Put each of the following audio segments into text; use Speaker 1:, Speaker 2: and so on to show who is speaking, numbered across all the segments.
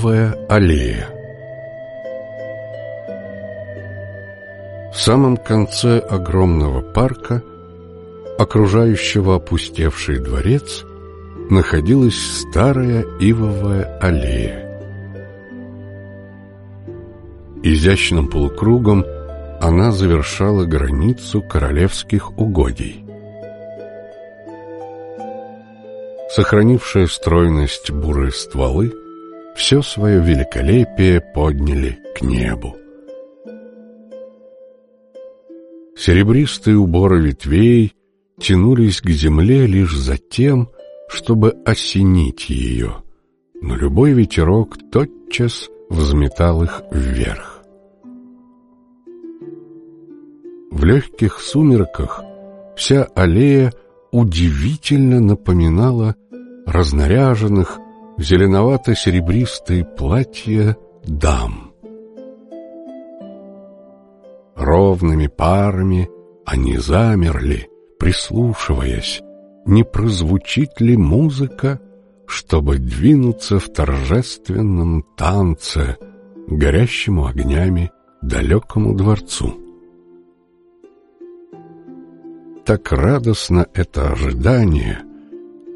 Speaker 1: Ивовая аллея В самом конце огромного парка, окружающего опустевший дворец, находилась старая ивовая аллея. Изящным полукругом она завершала границу королевских угодий. Сохранившая стройность бурые стволы все свое великолепие подняли к небу. Серебристые уборы ветвей тянулись к земле лишь за тем, чтобы осенить ее, но любой ветерок тотчас взметал их вверх. В легких сумерках вся аллея удивительно напоминала разнаряженных зеленовато-серебристые платья дам. Ровными парами они замерли, прислушиваясь, не прозвучит ли музыка, чтобы двинуться в торжественном танце, горящему огнями далекому дворцу. Так радостно это ожидание,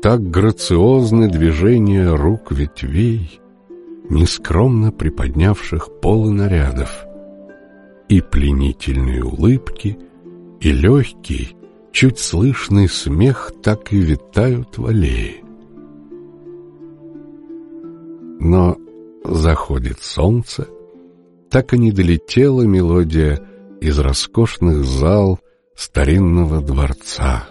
Speaker 1: так грациозны движения рук ветвей, нескромно приподнявших полы нарядов — и пленительные улыбки, и легкий, чуть слышный смех так и витают в аллее. Но заходит солнце, так и не долетела мелодия из роскошных зал старинного дворца.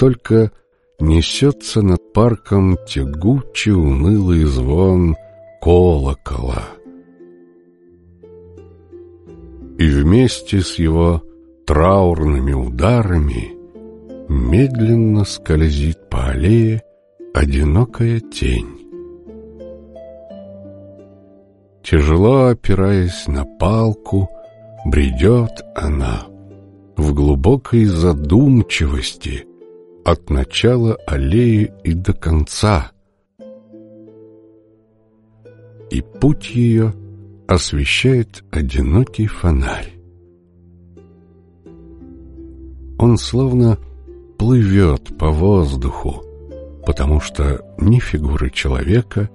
Speaker 1: Только несется над парком тягучий унылый звон колокола — и вместе с его траурными ударами медленно скользит по аллее одинокая тень. Тяжело опираясь на палку, бредет она в глубокой задумчивости от начала аллеи и до конца. И путь ее — освещает одинокий фонарь. Он словно плывет по воздуху, потому что ни фигуры человека,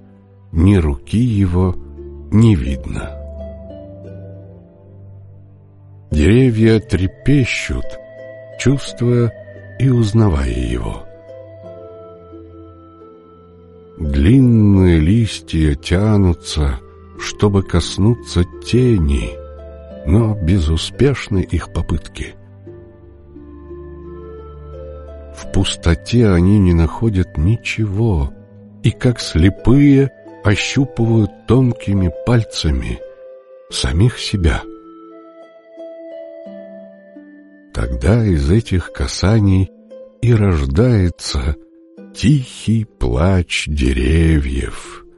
Speaker 1: ни руки его не видно. Деревья трепещут, чувствуя и узнавая его. Длинные листья тянутся, чтобы коснуться тени, но безуспешны их попытки. В пустоте они не находят ничего и, как слепые, ощупывают тонкими пальцами самих себя. Тогда из этих касаний и рождается тихий плач деревьев —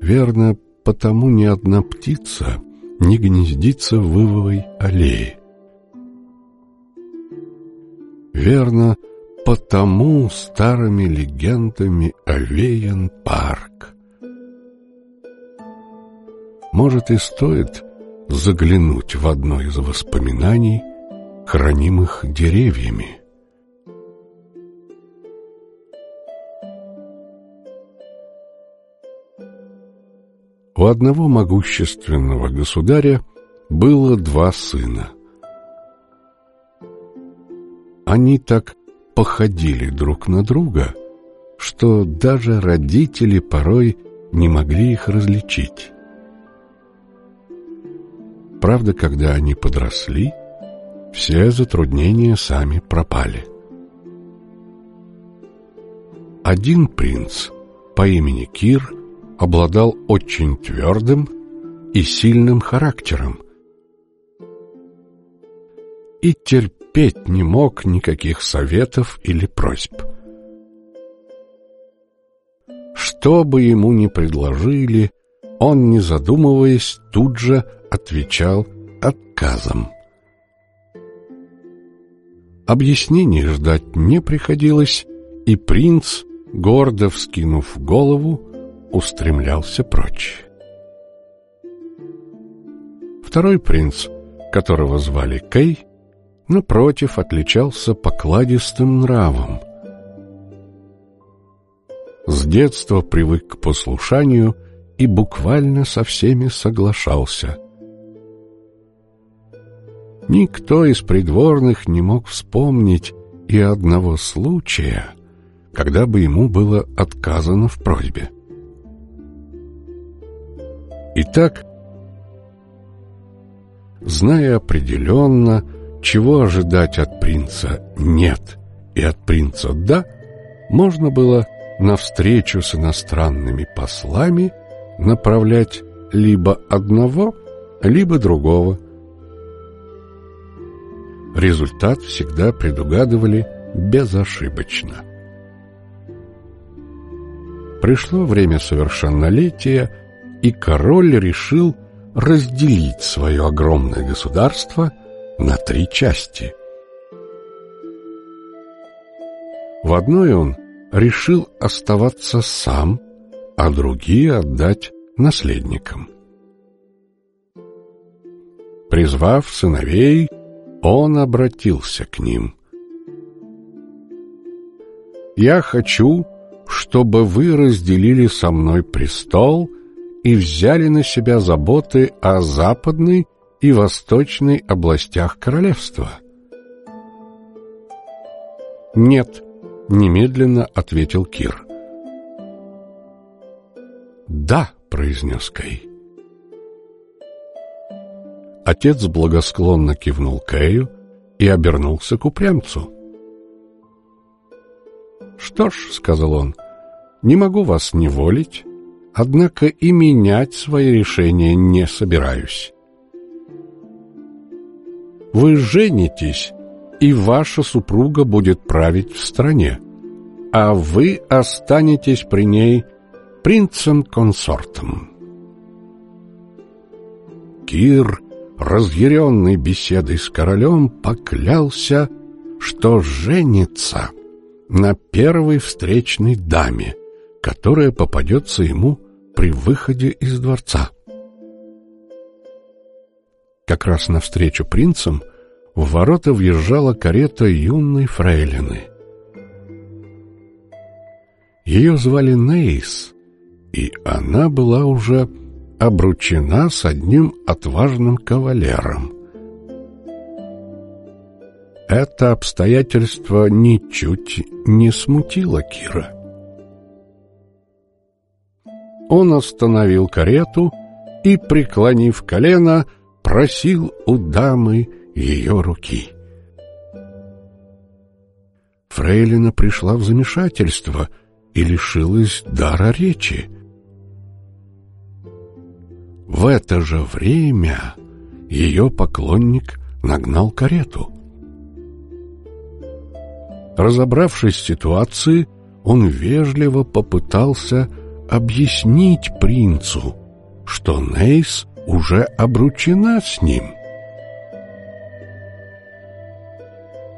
Speaker 1: Верно, потому ни одна птица не гнездится в вывовой аллее. Верно, потому старыми легендами овеян парк. Может и стоит заглянуть в одно из воспоминаний, хранимых деревьями. У одного могущественного государя было два сына. Они так походили друг на друга, что даже родители порой не могли их различить. Правда, когда они подросли, все затруднения сами пропали. Один принц по имени Кир обладал очень твердым и сильным характером и терпеть не мог никаких советов или просьб. Что бы ему ни предложили, он, не задумываясь, тут же отвечал отказом. Объяснений ждать не приходилось, и принц, гордо вскинув голову, устремлялся прочь. Второй принц, которого звали Кей, напротив, отличался покладистым нравом. С детства привык к послушанию и буквально со всеми соглашался. Никто из придворных не мог вспомнить и одного случая, когда бы ему было отказано в просьбе. Итак, зная определенно, чего ожидать от принца «нет» и от принца «да», можно было на встречу с иностранными послами направлять либо одного, либо другого. Результат всегда предугадывали безошибочно. Пришло время совершеннолетия, и король решил разделить свое огромное государство на три части. В одной он решил оставаться сам, а другие отдать наследникам. Призвав сыновей, он обратился к ним. «Я хочу, чтобы вы разделили со мной престол и взяли на себя заботы о западной и восточной областях королевства. «Нет», — немедленно ответил Кир. «Да», — произнес Кей. Отец благосклонно кивнул Кею и обернулся к упрямцу. «Что ж», — сказал он, — «не могу вас неволить, однако и менять свои решения не собираюсь. Вы женитесь, и ваша супруга будет править в стране, а вы останетесь при ней принцем-консортом. Кир, разъяренный беседой с королем, поклялся, что женится на первой встречной даме, которая попадется ему при выходе из дворца. Как раз навстречу принцам в ворота въезжала карета юной фрейлины. Ее звали Нейс, и она была уже обручена с одним отважным кавалером. Это обстоятельство ничуть не смутило Кира. Он остановил карету и, преклонив колено, просил у дамы ее руки. Фрейлина пришла в замешательство и лишилась дара речи. В это же время ее поклонник нагнал карету. Разобравшись в ситуации, он вежливо попытался объяснить принцу, что Нейс уже обручена с ним.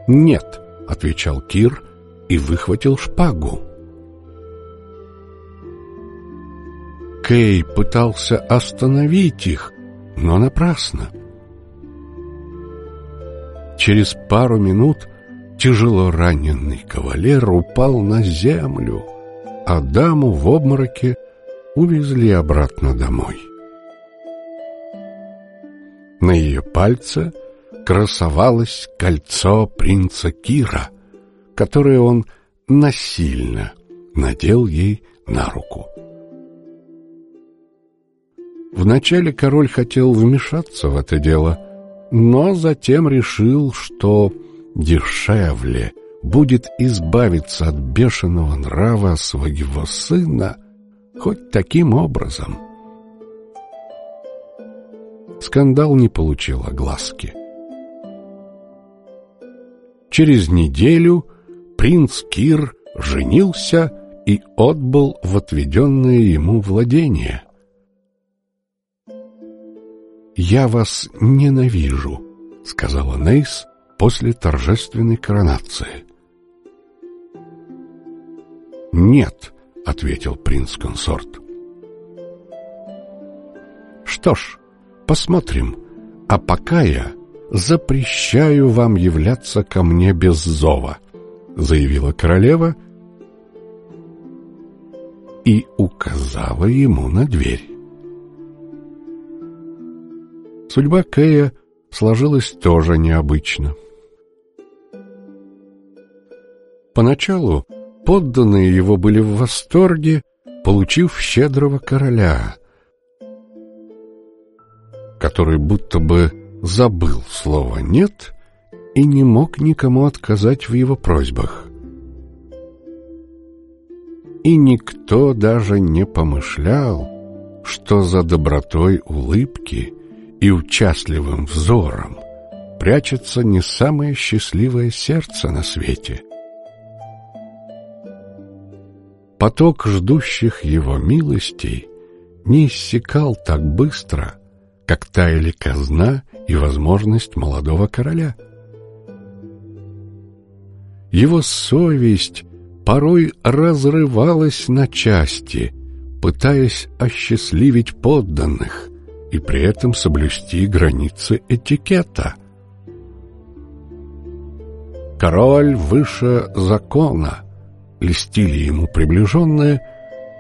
Speaker 1: «Нет», — отвечал Кир и выхватил шпагу. Кей пытался остановить их, но напрасно. Через пару минут тяжело раненый кавалер упал на землю, а даму в обмороке увезли обратно домой. На ее пальце красовалось кольцо принца Кира, которое он насильно надел ей на руку. Вначале король хотел вмешаться в это дело, но затем решил, что дешевле будет избавиться от бешеного нрава своего сына хоть таким образом. Скандал не получил огласки. Через неделю принц Кир женился и отбыл в отведенное ему владение. «Я вас ненавижу», — сказала Нейс после торжественной коронации. «Нет», — ответил принц-консорт. «Что ж, посмотрим. А пока я запрещаю вам являться ко мне без зова», — заявила королева и указала ему на дверь. Судьба Кэя сложилась тоже необычно. Поначалу подданные его были в восторге, получив щедрого короля, который будто бы забыл слово «нет» и не мог никому отказать в его просьбах. И никто даже не помышлял, что за добротой улыбки и участливым взором прячется не самое счастливое сердце на свете. Поток ждущих его милостей не иссякал так быстро, как таяли казна и возможность молодого короля. Его совесть порой разрывалась на части, пытаясь осчастливить подданных и при этом соблюсти границы этикета. Король выше закона, льстили ему приближенные,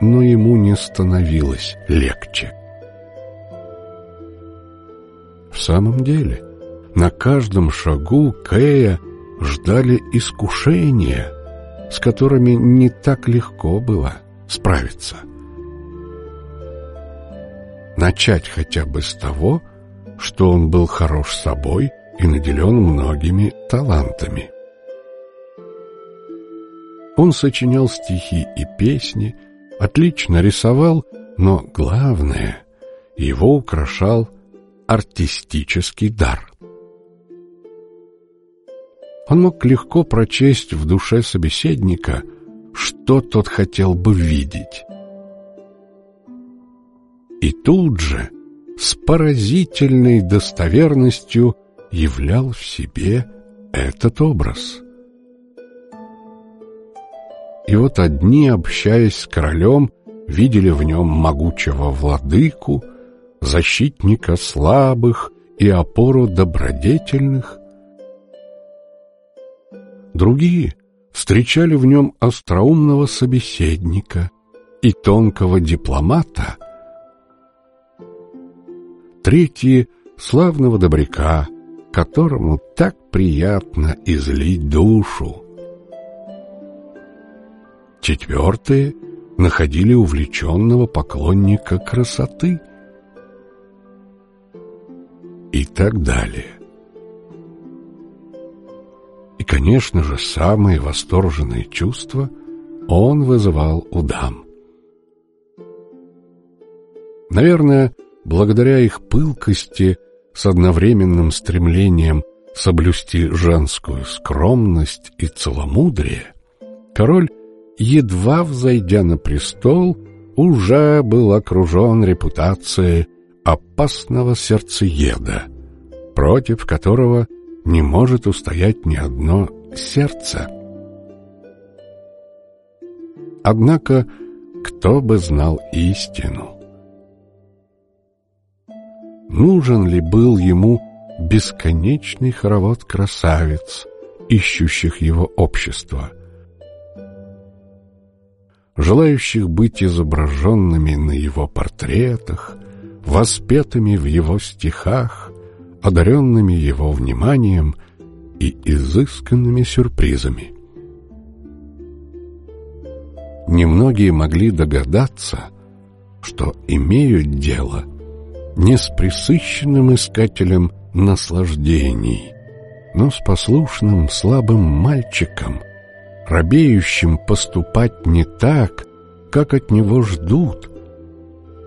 Speaker 1: но ему не становилось легче. В самом деле, на каждом шагу Кэя ждали искушения, с которыми не так легко было справиться. Начать хотя бы с того, что он был хорош собой и наделен многими талантами. Он сочинял стихи и песни, отлично рисовал, но главное, его украшал артистический дар. Он мог легко прочесть в душе собеседника, что тот хотел бы видеть. И тут же с поразительной достоверностью являл в себе этот образ. И вот одни, общаясь с королем, видели в нем могучего владыку, защитника слабых и опору добродетельных. Другие встречали в нем остроумного собеседника и тонкого дипломата. Третьи — славного добряка, которому так приятно излить душу. Четвертые находили увлеченного поклонника красоты — и так далее. И, конечно же, самые восторженные чувства он вызывал у дам. Наверное, благодаря их пылкости с одновременным стремлением соблюсти женскую скромность и целомудрие, король, едва взойдя на престол, уже был окружен репутацией опасного сердцееда, против которого не может устоять ни одно сердце. Однако, кто бы знал истину? Нужен ли был ему бесконечный хоровод красавиц, ищущих его общества, желающих быть изображенными на его портретах, воспетыми в его стихах, одаренными его вниманием и изысканными сюрпризами. Немногие могли догадаться, что имеют дело не с присыщенным искателем наслаждений, но с послушным слабым мальчиком, робеющим поступать не так, как от него ждут,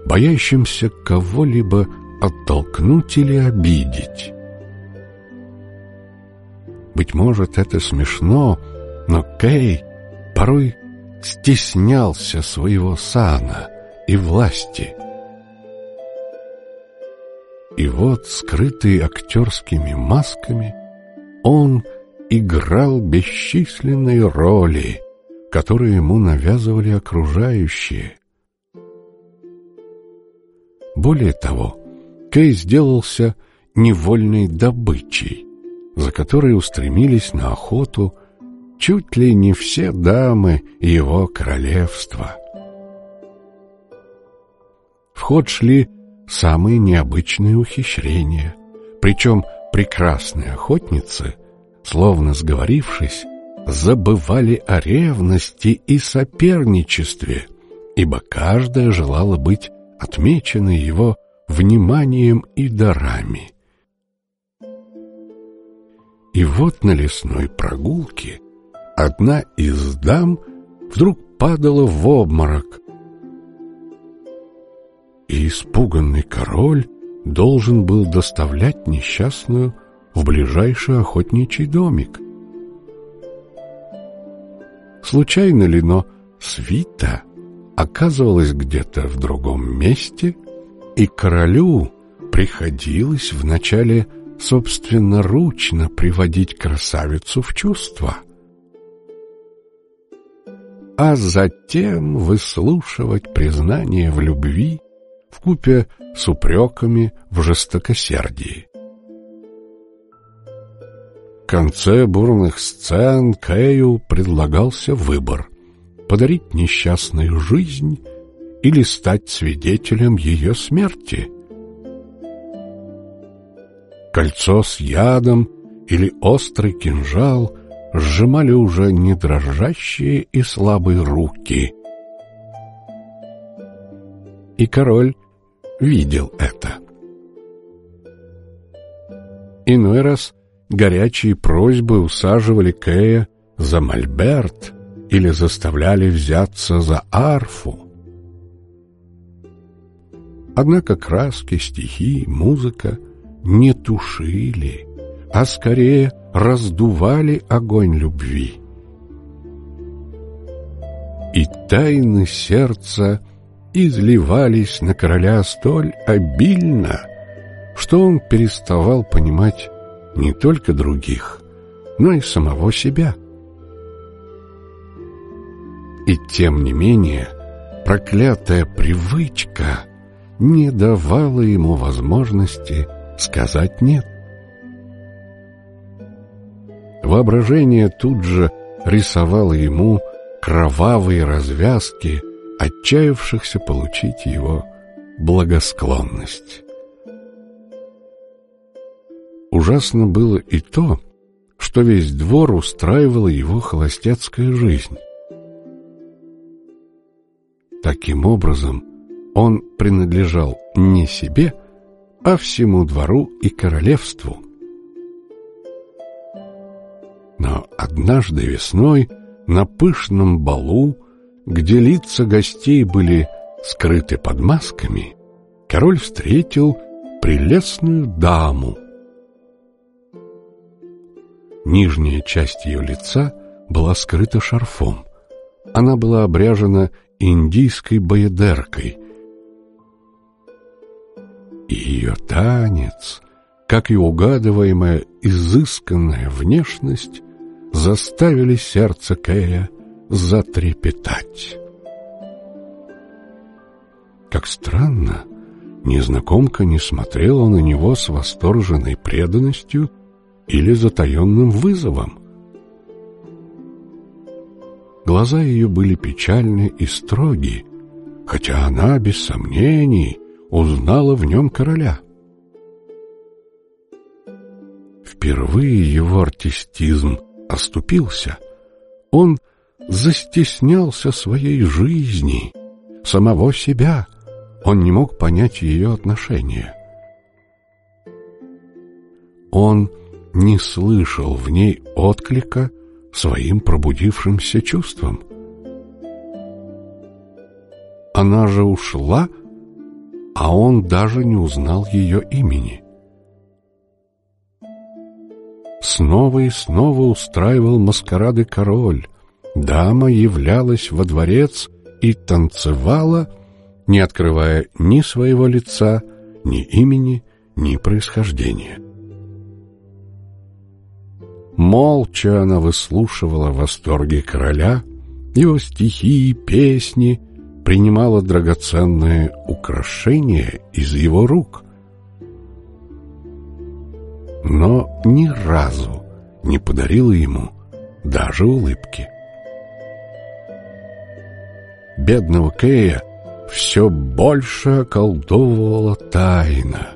Speaker 1: боящимся кого-либо оттолкнуть или обидеть. Быть может, это смешно, но Кей порой стеснялся своего сана и власти. И вот, скрытый актерскими масками, он играл бесчисленные роли, которые ему навязывали окружающие. Более того, Кей сделался невольной добычей, за которой устремились на охоту чуть ли не все дамы его королевства. В ход шли самые необычные ухищрения, причем прекрасные охотницы, словно сговорившись, забывали о ревности и соперничестве, ибо каждая желала быть отмеченной его вниманием и дарами. И вот на лесной прогулке одна из дам вдруг падала в обморок, и испуганный король должен был доставлять несчастную в ближайший охотничий домик. Случайно ли, но свита оказывалась где-то в другом месте, и королю приходилось вначале собственноручно приводить красавицу в чувство, а затем выслушивать признание в любви в купе с упреками в жестокосердии. В конце бурных сцен Кэю предлагался выбор — подарить несчастную жизнь или стать свидетелем ее смерти. Кольцо с ядом или острый кинжал сжимали уже не дрожащие и слабые руки. И король видел это. Иной раз горячие просьбы усаживали Кэя за мольберт или заставляли взяться за арфу. Однако краски, стихи, музыка не тушили, а скорее раздували огонь любви. И тайны сердца изливались на короля столь обильно, что он переставал понимать не только других, но и самого себя. И тем не менее, проклятая привычка не давала ему возможности сказать «нет». Воображение тут же рисовало ему кровавые развязки – отчаявшихся получить его благосклонность. Ужасно было и то, что весь двор устраивала его холостяцкая жизнь. Таким образом, он принадлежал не себе, а всему двору и королевству. Но однажды весной на пышном балу где лица гостей были скрыты под масками, король встретил прелестную даму. Нижняя часть ее лица была скрыта шарфом. Она была обряжена индийской боедеркой. И ее танец, как и угадываемая изысканная внешность, заставили сердце Кэя затрепетать. Как странно, незнакомка не смотрела на него с восторженной преданностью или затаенным вызовом. Глаза ее были печальны и строги, хотя она, без сомнений, узнала в нем короля. Впервые его артистизм оступился. Он застеснялся своей жизни, самого себя. Он не мог понять ее отношения. Он не слышал в ней отклика своим пробудившимся чувствам. Она же ушла, а он даже не узнал ее имени. Снова и снова устраивал маскарады король, дама являлась во дворец и танцевала, не открывая ни своего лица, ни имени, ни происхождения. Молча она выслушивала восторги короля, его стихи и песни, принимала драгоценные украшения из его рук. Но ни разу не подарила ему даже улыбки. Бедного Кея все больше околдовывала тайна.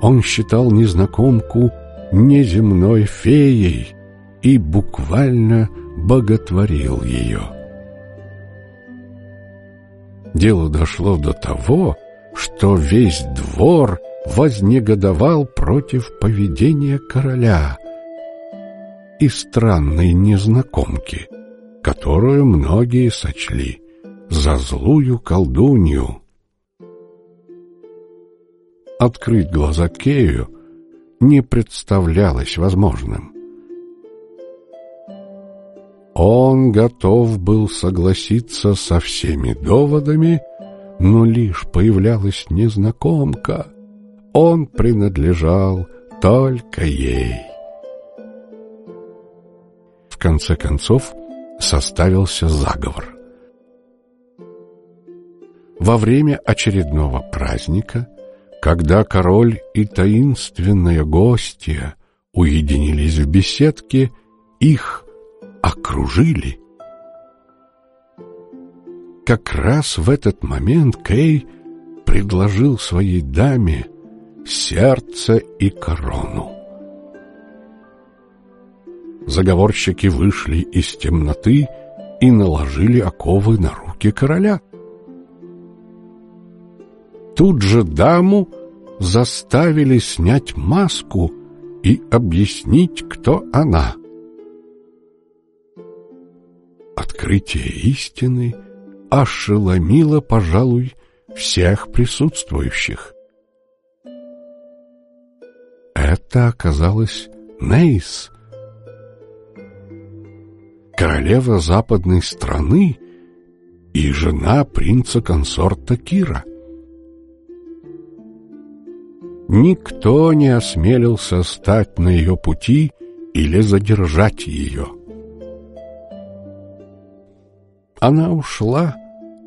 Speaker 1: Он считал незнакомку неземной феей и буквально боготворил ее. Дело дошло до того, что весь двор вознегодовал против поведения короля и странной незнакомки, которую многие сочли за злую колдунью. Открыть глаза Кею не представлялось возможным. Он готов был согласиться со всеми доводами, но лишь появлялась незнакомка. Он принадлежал только ей. В конце концов составился заговор. Во время очередного праздника, когда король и таинственная гостья уединились в беседке, их окружили. Как раз в этот момент Кей предложил своей даме сердце и корону. Заговорщики вышли из темноты и наложили оковы на руки короля. Тут же даму заставили снять маску и объяснить, кто она — Открытие истины ошеломило, пожалуй, всех присутствующих. Это оказалась Нейс, королева западной страны и жена принца-консорта Кира. Никто не осмелился стать на ее пути или задержать ее. Она ушла,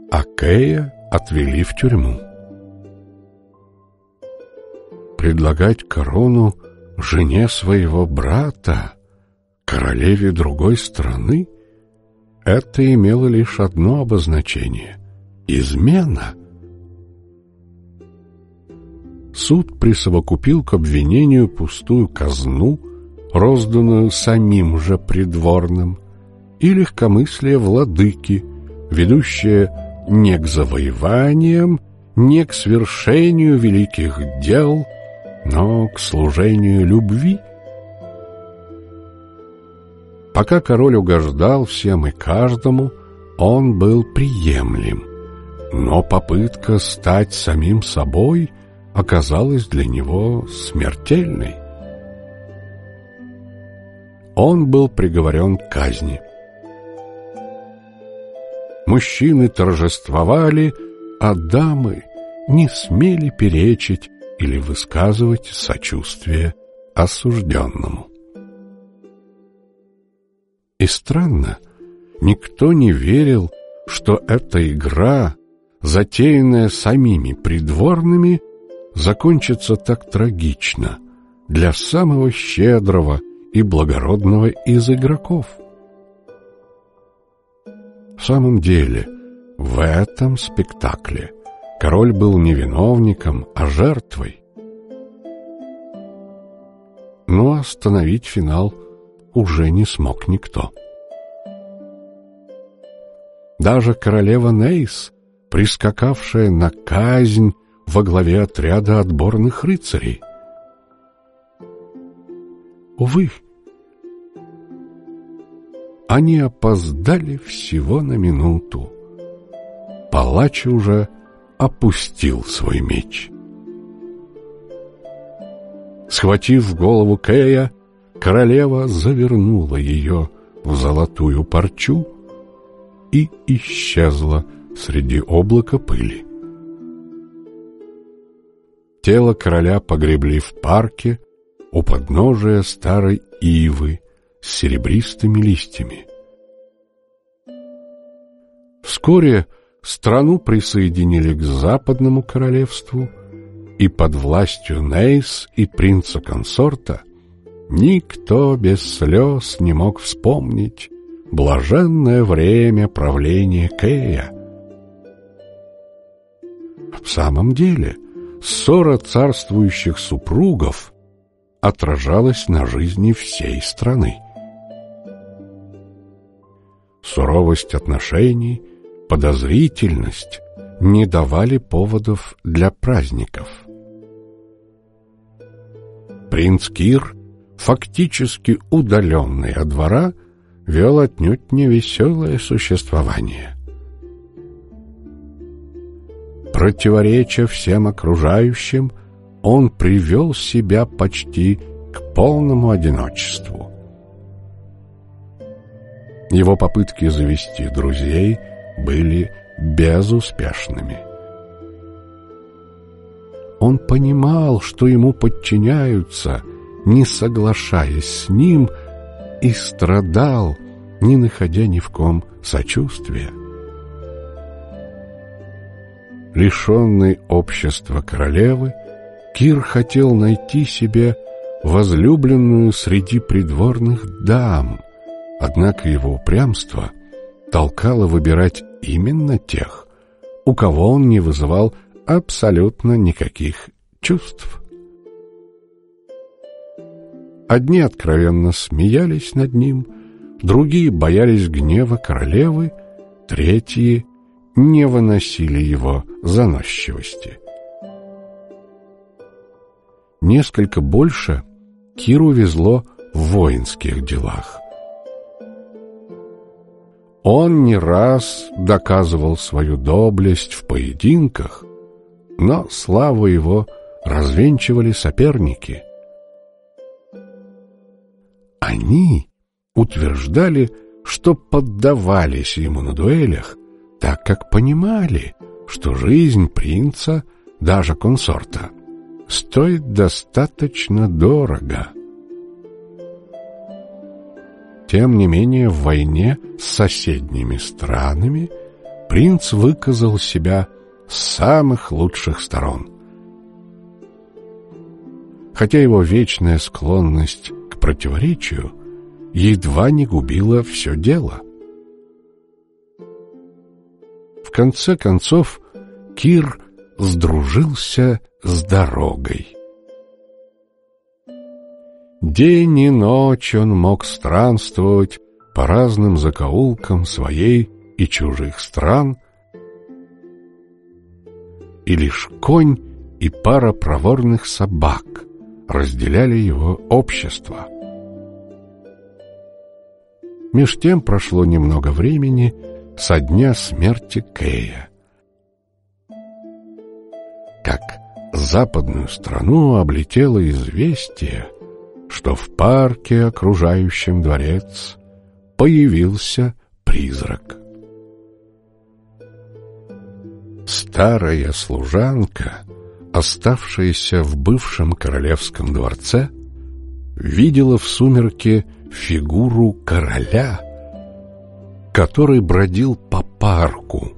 Speaker 1: а Кея отвели в тюрьму. Предлагать корону жене своего брата, королеве другой страны, это имело лишь одно обозначение — измена. Суд присовокупил к обвинению пустую казну, розданную самим же придворным, и легкомыслие владыки, ведущее не к завоеваниям, не к свершению великих дел, но к служению любви. Пока король угождал всем и каждому, он был приемлем, но попытка стать самим собой оказалась для него смертельной. Он был приговорен к казни. Мужчины торжествовали, а дамы не смели перечить или высказывать сочувствие осужденному. И странно, никто не верил, что эта игра, затеянная самими придворными, закончится так трагично для самого щедрого и благородного из игроков. В самом деле, в этом спектакле король был не виновником, а жертвой. Но остановить финал уже не смог никто. Даже королева Нейс, прискакавшая на казнь во главе отряда отборных рыцарей. Увы, они опоздали всего на минуту. Палач уже опустил свой меч. Схватив голову Кея, королева завернула ее в золотую парчу и исчезла среди облака пыли. Тело короля погребли в парке у подножия старой ивы, с серебристыми листьями. Вскоре страну присоединили к Западному королевству, и под властью Нейс и принца-консорта никто без слез не мог вспомнить блаженное время правления Кея. В самом деле, ссора царствующих супругов отражалась на жизни всей страны. Суровость отношений, подозрительность не давали поводов для праздников. Принц Кир, фактически удаленный от двора, вел отнюдь невеселое существование. Противореча всем окружающим, он привел себя почти к полному одиночеству. Его попытки завести друзей были безуспешными. Он понимал, что ему подчиняются, не соглашаясь с ним, и страдал, не находя ни в ком сочувствия. Лишенный общества королевы, Кир хотел найти себе возлюбленную среди придворных дам, однако его упрямство толкало выбирать именно тех, у кого он не вызывал абсолютно никаких чувств. Одни откровенно смеялись над ним, другие боялись гнева королевы, третьи не выносили его заносчивости. Несколько больше Киру везло в воинских делах. Он не раз доказывал свою доблесть в поединках, но славу его развенчивали соперники. Они утверждали, что поддавались ему на дуэлях, так как понимали, что жизнь принца, даже консорта, стоит достаточно дорого. Тем не менее, в войне с соседними странами принц выказал себя с самых лучших сторон. Хотя его вечная склонность к противоречию едва не губила все дело. В конце концов, Кир сдружился с дорогой. День и ночь он мог странствовать по разным закоулкам своей и чужих стран, и лишь конь и пара проворных собак разделяли его общество. Меж тем прошло немного времени со дня смерти Кея. Как западную страну облетело известие, что в парке, окружающем дворец, появился призрак. Старая служанка, оставшаяся в бывшем королевском дворце, видела в сумерке фигуру короля, который бродил по парку,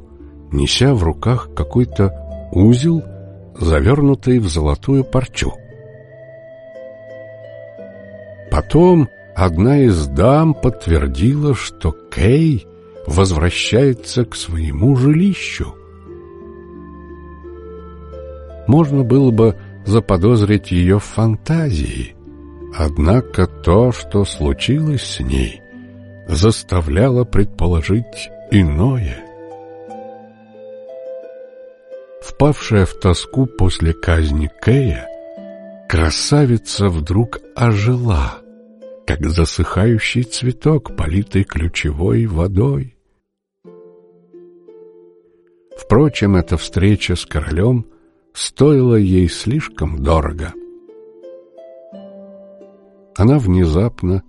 Speaker 1: неся в руках какой-то узел, завернутый в золотую парчу. Потом одна из дам подтвердила, что Кей возвращается к своему жилищу. Можно было бы заподозрить ее в фантазии, однако то, что случилось с ней, заставляло предположить иное. Впавшая в тоску после казни Кея, красавица вдруг ожила — как засыхающий цветок, политый ключевой водой. Впрочем, эта встреча с королем стоила ей слишком дорого. Она внезапно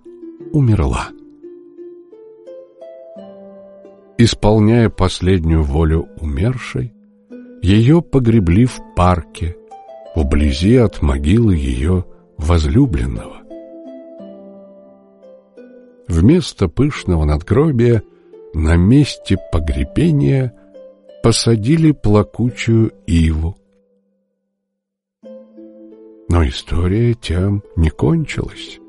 Speaker 1: умерла. Исполняя последнюю волю умершей, ее погребли в парке, вблизи от могилы ее возлюбленного. Вместо пышного надгробия на месте погребения посадили плакучую иву. Но история тем не кончилась.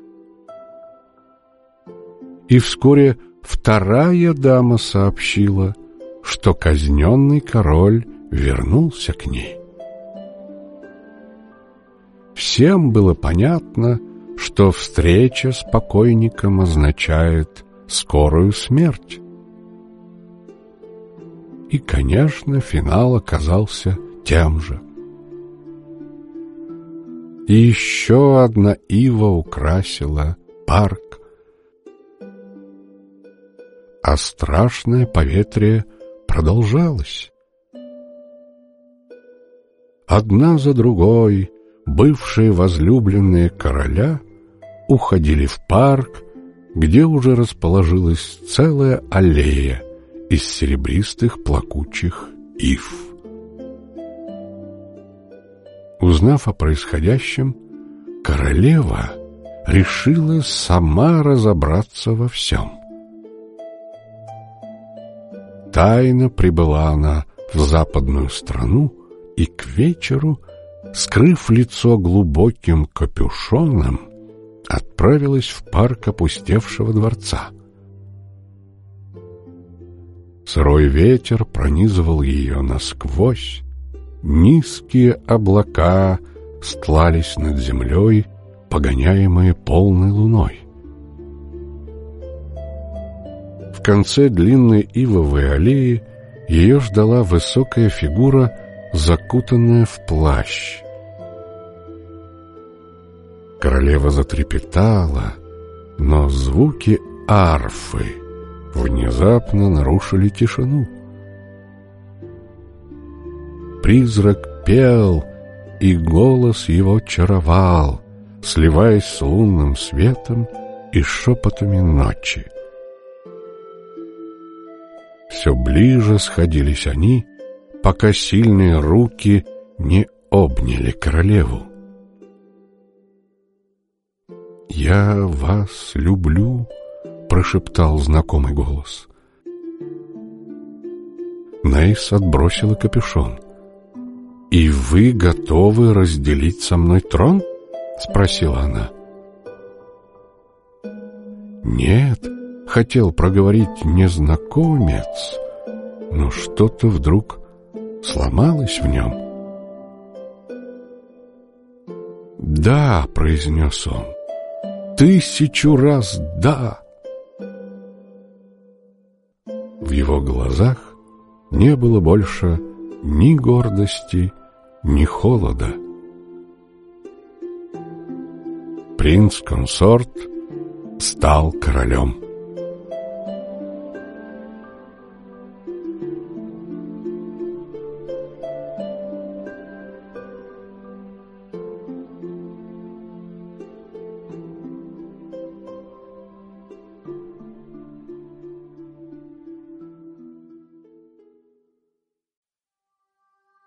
Speaker 1: И вскоре вторая дама сообщила, что казненный король вернулся к ней. Всем было понятно, что встреча с покойником означает скорую смерть. И, конечно, финал оказался тем же. И еще одна ива украсила парк. А страшное поветрие продолжалось. Одна за другой бывшие возлюбленные короля уходили в парк, где уже расположилась целая аллея из серебристых плакучих ив. Узнав о происходящем, королева решила сама разобраться во всем. Тайно прибыла она в западную страну и к вечеру, скрыв лицо глубоким капюшоном, отправилась в парк опустевшего дворца. Сырой ветер пронизывал ее насквозь, низкие облака стлались над землей, погоняемые полной луной. В конце длинной ивовой аллеи ее ждала высокая фигура, закутанная в плащ. Королева затрепетала, но звуки арфы внезапно нарушили тишину. Призрак пел, и голос его чаровал, сливаясь с лунным светом и шепотами ночи. Все ближе сходились они, пока сильные руки не обняли королеву. «Я вас люблю», — прошептал знакомый голос. Нейс отбросила капюшон. «И вы готовы разделить со мной трон?» — спросила она. «Нет», — хотел проговорить незнакомец, но что-то вдруг сломалось в нем. «Да», — произнес он, — «тысячу раз да». В его глазах не было больше ни гордости, ни холода. Принц-консорт стал королем.